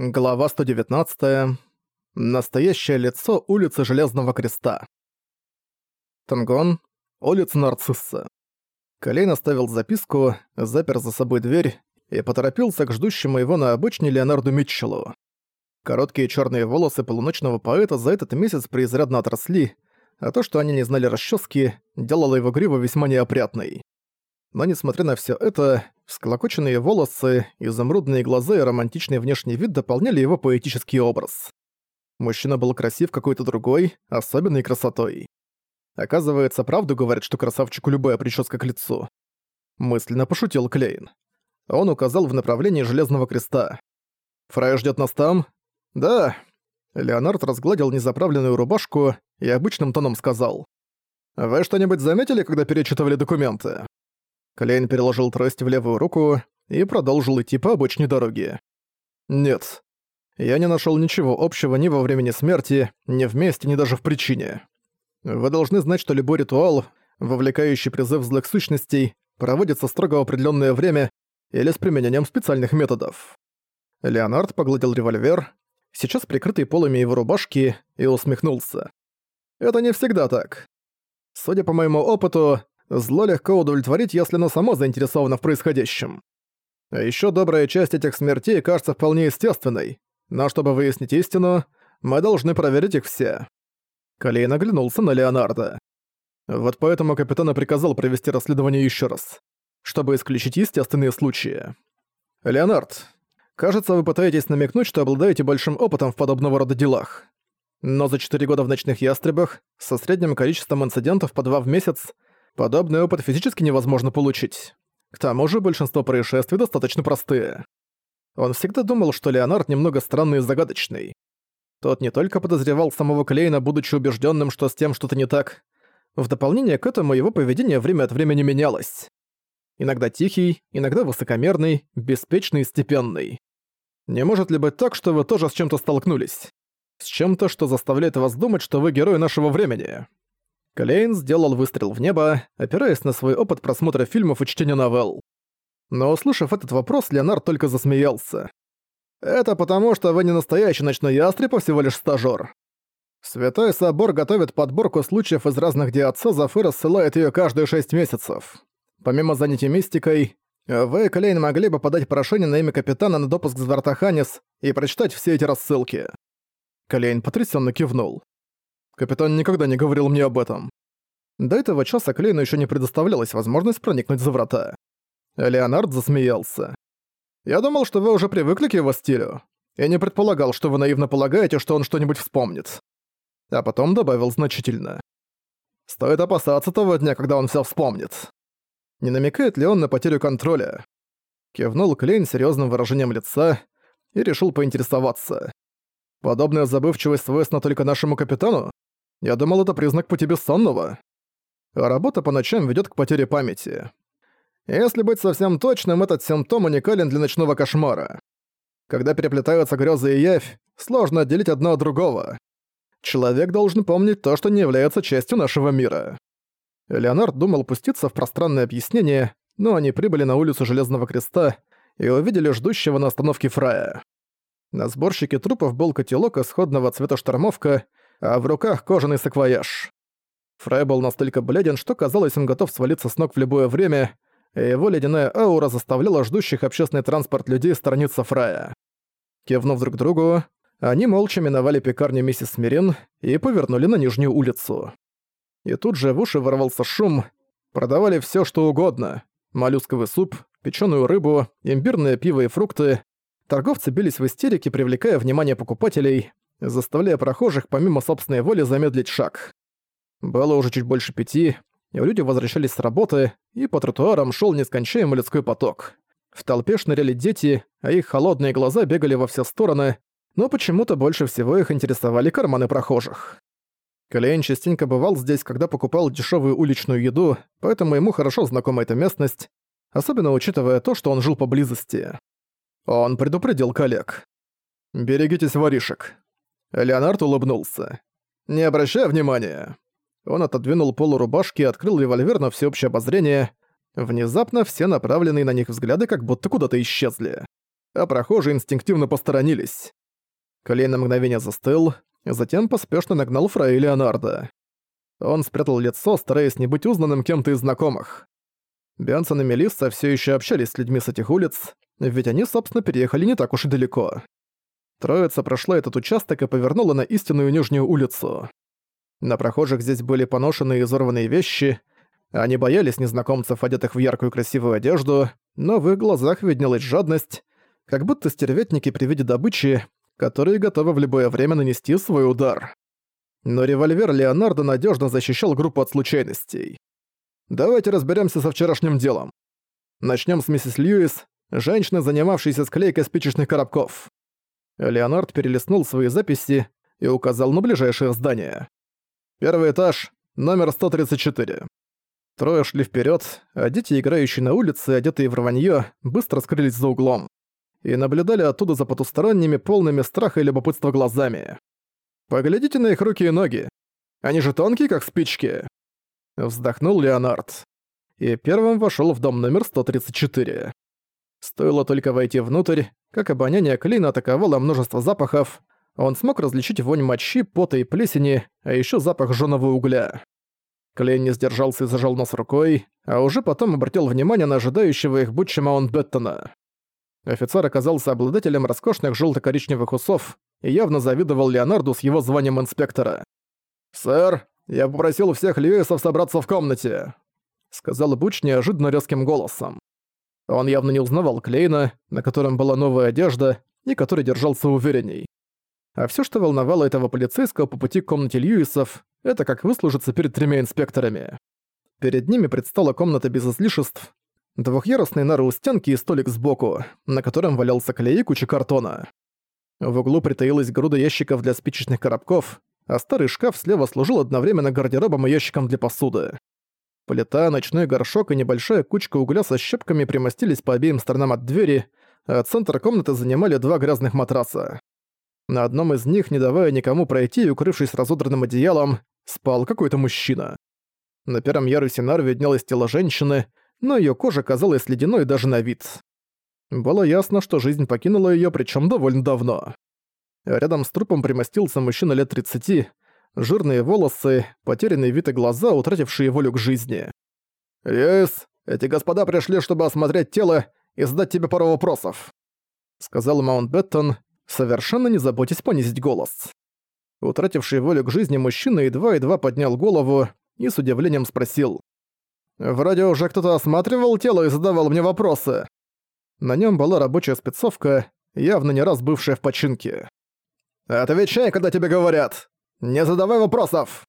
Глава 119. Настоящее лицо улицы Железного Креста. Тангон. Улица Нарцисса. Колейн оставил записку, запер за собой дверь и поторопился к ждущему его на обочине Леонарду Митчеллу. Короткие черные волосы полуночного поэта за этот месяц преизрядно отросли, а то, что они не знали расчески, делало его гриву весьма неопрятной. Но несмотря на все это, всклокоченные волосы, изумрудные глаза и романтичный внешний вид дополняли его поэтический образ. Мужчина был красив какой-то другой, особенной красотой. Оказывается, правду говорят, что красавчику любая прическа к лицу. Мысленно пошутил Клейн. Он указал в направлении Железного Креста. «Фрай ждет нас там?» «Да». Леонард разгладил незаправленную рубашку и обычным тоном сказал. «Вы что-нибудь заметили, когда перечитывали документы?» Клейн переложил трость в левую руку и продолжил идти по обочине дороги. «Нет. Я не нашел ничего общего ни во времени смерти, ни вместе, ни даже в причине. Вы должны знать, что любой ритуал, вовлекающий призыв злых сущностей, проводится строго в определенное время или с применением специальных методов». Леонард погладил револьвер, сейчас прикрытый полами его рубашки, и усмехнулся. «Это не всегда так. Судя по моему опыту, Зло легко удовлетворить, если оно само заинтересовано в происходящем. А ещё добрая часть этих смертей кажется вполне естественной. Но чтобы выяснить истину, мы должны проверить их все. Колейн оглянулся на Леонардо. Вот поэтому капитан приказал провести расследование ещё раз, чтобы исключить естественные случаи. Леонард, кажется, вы пытаетесь намекнуть, что обладаете большим опытом в подобного рода делах. Но за 4 года в ночных ястребах, со средним количеством инцидентов по 2 в месяц, Подобный опыт физически невозможно получить. К тому же большинство происшествий достаточно простые. Он всегда думал, что Леонард немного странный и загадочный. Тот не только подозревал самого Клейна, будучи убежденным, что с тем что-то не так. В дополнение к этому его поведение время от времени менялось. Иногда тихий, иногда высокомерный, беспечный и степенный. Не может ли быть так, что вы тоже с чем-то столкнулись? С чем-то, что заставляет вас думать, что вы герой нашего времени? Клейн сделал выстрел в небо, опираясь на свой опыт просмотра фильмов и чтения новелл. Но услышав этот вопрос, Леонард только засмеялся. «Это потому, что вы не настоящий ночной ястреб, а всего лишь стажёр. Святой Собор готовит подборку случаев из разных диацезов и рассылает её каждые шесть месяцев. Помимо занятий мистикой, вы, Клейн, могли бы подать прошение на имя капитана на допуск Звартаханис и прочитать все эти рассылки». Клейн потрясённо кивнул. Капитан никогда не говорил мне об этом. До этого часа Клейну еще не предоставлялась возможность проникнуть за врата. Леонард засмеялся. «Я думал, что вы уже привыкли к его стилю. Я не предполагал, что вы наивно полагаете, что он что-нибудь вспомнит». А потом добавил значительно. «Стоит опасаться того дня, когда он все вспомнит». Не намекает ли он на потерю контроля? Кивнул Клейн серьезным выражением лица и решил поинтересоваться. «Подобная забывчивость свойственна только нашему капитану? Я думал, это признак пути бессонного. А работа по ночам ведет к потере памяти. Если быть совсем точным, этот симптом уникален для ночного кошмара. Когда переплетаются грезы и явь, сложно отделить одно от другого. Человек должен помнить то, что не является частью нашего мира. Леонард думал пуститься в пространное объяснение, но они прибыли на улицу Железного Креста и увидели ждущего на остановке Фрая. На сборщике трупов был котелок исходного цвета штормовка, а в руках кожаный саквояж. Фрай был настолько бледен, что казалось, он готов свалиться с ног в любое время, и его ледяная аура заставляла ждущих общественный транспорт людей сторониться Фрая. Кивнув друг другу, они молча миновали пекарню миссис Смирин и повернули на нижнюю улицу. И тут же в уши ворвался шум. Продавали все, что угодно. Моллюсковый суп, печеную рыбу, имбирное пиво и фрукты. Торговцы бились в истерике, привлекая внимание покупателей, заставляя прохожих помимо собственной воли замедлить шаг. Было уже чуть больше пяти, и люди возвращались с работы, и по тротуарам шел нескончаемый людской поток. В толпе шныряли дети, а их холодные глаза бегали во все стороны, но почему-то больше всего их интересовали карманы прохожих. Клейн частенько бывал здесь, когда покупал дешевую уличную еду, поэтому ему хорошо знакома эта местность, особенно учитывая то, что он жил поблизости. Он предупредил коллег. «Берегитесь воришек. Леонард улыбнулся. «Не обращай внимания». Он отодвинул полурубашки и открыл револьвер на всеобщее обозрение. Внезапно все направленные на них взгляды как будто куда-то исчезли. а прохожие инстинктивно посторонились. Клей на мгновение застыл, затем поспешно нагнал Фрей Леонардо. Он спрятал лицо, стараясь не быть узнанным кем-то из знакомых. Бенсон и Мелисса все еще общались с людьми с этих улиц, ведь они, собственно, переехали не так уж и далеко. Троица прошла этот участок и повернула на истинную нижнюю улицу. На прохожих здесь были поношенные и изорванные вещи, они боялись незнакомцев, одетых в яркую красивую одежду, но в их глазах виднелась жадность, как будто стервятники при виде добычи, которые готовы в любое время нанести свой удар. Но револьвер Леонардо надежно защищал группу от случайностей. Давайте разберемся со вчерашним делом. Начнем с миссис Льюис, женщины, занимавшейся склейкой спичечных коробков. Леонард перелистнул свои записи и указал на ближайшее здание. Первый этаж, номер 134. Трое шли вперед, а дети, играющие на улице, одетые в рванье, быстро скрылись за углом. И наблюдали оттуда за потусторонними, полными страха и любопытства глазами. «Поглядите на их руки и ноги. Они же тонкие, как спички!» Вздохнул Леонард. И первым вошел в дом номер 134. Стоило только войти внутрь, как обоняние Клина атаковало множество запахов, он смог различить вонь мочи, пота и плесени, а еще запах жжёного угля. Клейн не сдержался и зажал нос рукой, а уже потом обратил внимание на ожидающего их Бутча Маунтбеттона. Офицер оказался обладателем роскошных желто коричневых усов и явно завидовал Леонарду с его званием инспектора. «Сэр, я попросил всех Льюисов собраться в комнате», — сказал Буч неожиданно резким голосом. Он явно не узнавал Клейна, на котором была новая одежда и который держался уверенней. А все, что волновало этого полицейского по пути к комнате Льюисов, это как выслужиться перед тремя инспекторами. Перед ними предстала комната без излишеств, двухъярусные нары у стенки и столик сбоку, на котором валялся клей и куча картона. В углу притаилась груда ящиков для спичечных коробков, а старый шкаф слева служил одновременно гардеробом и ящиком для посуды. Плита, ночной горшок и небольшая кучка угля со щепками примостились по обеим сторонам от двери, а центр комнаты занимали два грязных матраса. На одном из них, не давая никому пройти и укрывшись разодранным одеялом, спал какой-то мужчина. На первом ярусе нар виднелось тело женщины, но её кожа казалась ледяной даже на вид. Было ясно, что жизнь покинула её, причём довольно давно. Рядом с трупом примостился мужчина лет 30, жирные волосы, потерянные вид и глаза, утратившие волю к жизни. «Льюис, эти господа пришли, чтобы осмотреть тело и задать тебе пару вопросов», — сказал Маунтбеттон, совершенно не заботясь понизить голос. Утративший волю к жизни мужчина едва-едва поднял голову и с удивлением спросил. «Вроде уже кто-то осматривал тело и задавал мне вопросы». На нем была рабочая спецовка, явно не раз бывшая в починке. «Отвечай, когда тебе говорят! Не задавай вопросов!»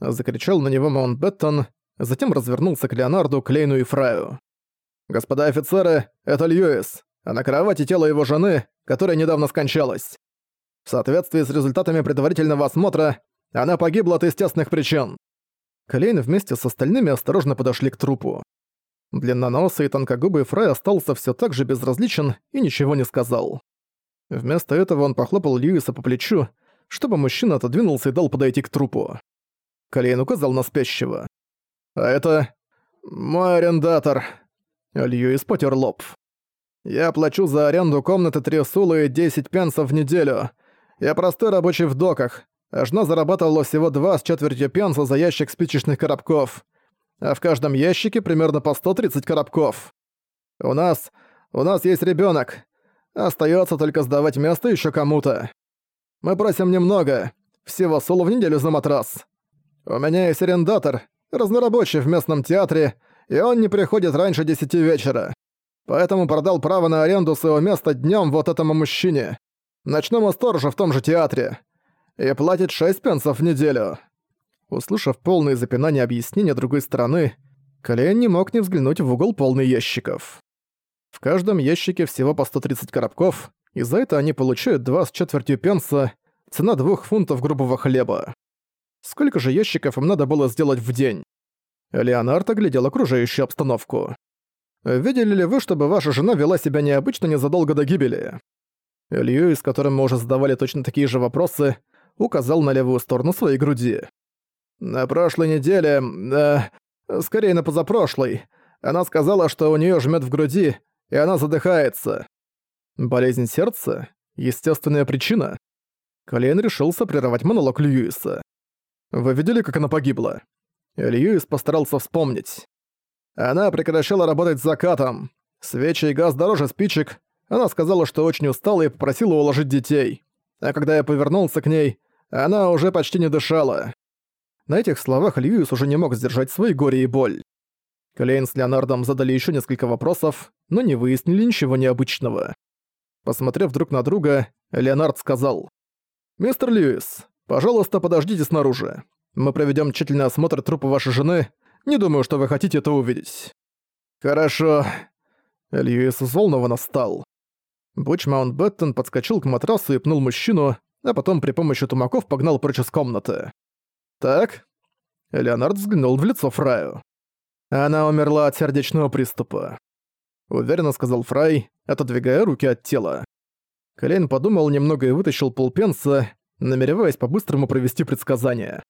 Закричал на него Маунтбеттон, затем развернулся к Леонарду, Клейну и Фраю. «Господа офицеры, это Льюис а на кровати тело его жены, которая недавно скончалась. В соответствии с результатами предварительного осмотра, она погибла от естественных причин. Клейн вместе с остальными осторожно подошли к трупу. Длинноносый и тонкогубый Фрай остался все так же безразличен и ничего не сказал. Вместо этого он похлопал Льюиса по плечу, чтобы мужчина отодвинулся и дал подойти к трупу. Клейн указал на спящего. «А это... мой арендатор». Льюис потер лоб. Я плачу за аренду комнаты три сулы и 10 пенсов в неделю. Я простой рабочий в доках, а жена зарабатывала всего два с четвертью пенса за ящик спичечных коробков. А в каждом ящике примерно по 130 коробков. У нас... у нас есть ребенок. Остается только сдавать место еще кому-то. Мы просим немного. Всего сулу в неделю за матрас. У меня есть арендатор, разнорабочий в местном театре, и он не приходит раньше десяти вечера. Поэтому продал право на аренду своего места днём вот этому мужчине, ночному сторожу в том же театре, и платит 6 пенсов в неделю». Услышав полные запинания объяснения другой стороны, Калиэн не мог не взглянуть в угол полный ящиков. В каждом ящике всего по 130 коробков, и за это они получают 2 с четвертью пенса, цена двух фунтов грубого хлеба. Сколько же ящиков им надо было сделать в день? Леонард оглядел окружающую обстановку. Видели ли вы, чтобы ваша жена вела себя необычно незадолго до гибели?» Льюис, которым мы уже задавали точно такие же вопросы, указал на левую сторону своей груди. «На прошлой неделе... Э, скорее, на позапрошлой. Она сказала, что у нее жмет в груди, и она задыхается. Болезнь сердца? Естественная причина? Клейн решился прервать монолог Льюиса. Вы видели, как она погибла? Льюис постарался вспомнить. Она прекращала работать с закатом. Свечи и газ дороже спичек. Она сказала, что очень устала и попросила уложить детей. А когда я повернулся к ней, она уже почти не дышала. На этих словах Льюис уже не мог сдержать свои горе и боль. Клейн с Леонардом задали еще несколько вопросов, но не выяснили ничего необычного. Посмотрев друг на друга, Леонард сказал. «Мистер Льюис, пожалуйста, подождите снаружи. Мы проведем тщательный осмотр трупа вашей жены. Не думаю, что вы хотите это увидеть». «Хорошо». Льюис взволнованно встал. Буч Маунтбеттон подскочил к матрасу и пнул мужчину, а потом при помощи тумаков погнал прочь из комнаты. «Так?» Леонард взглянул в лицо Фраю. «Она умерла от сердечного приступа», — уверенно сказал Фрай, отодвигая руки от тела. Колейн подумал немного и вытащил полпенса, намереваясь по-быстрому провести предсказание.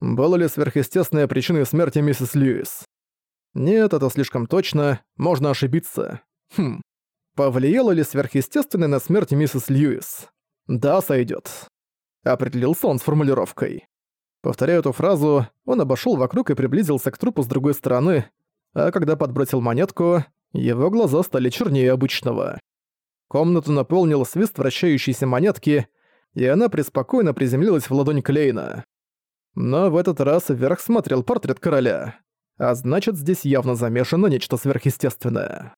Была ли сверхъестественная причиной смерти миссис Льюис? Нет, это слишком точно, можно ошибиться. Хм. Повлияло ли сверхъестественное на смерть миссис Льюис? Да, сойдет. Определился он с формулировкой. Повторяя эту фразу, он обошел вокруг и приблизился к трупу с другой стороны, а когда подбросил монетку, его глаза стали чернее обычного. Комнату наполнил свист вращающейся монетки, и она преспокойно приземлилась в ладонь Клейна. Но в этот раз вверх смотрел портрет короля. А значит, здесь явно замешано нечто сверхъестественное.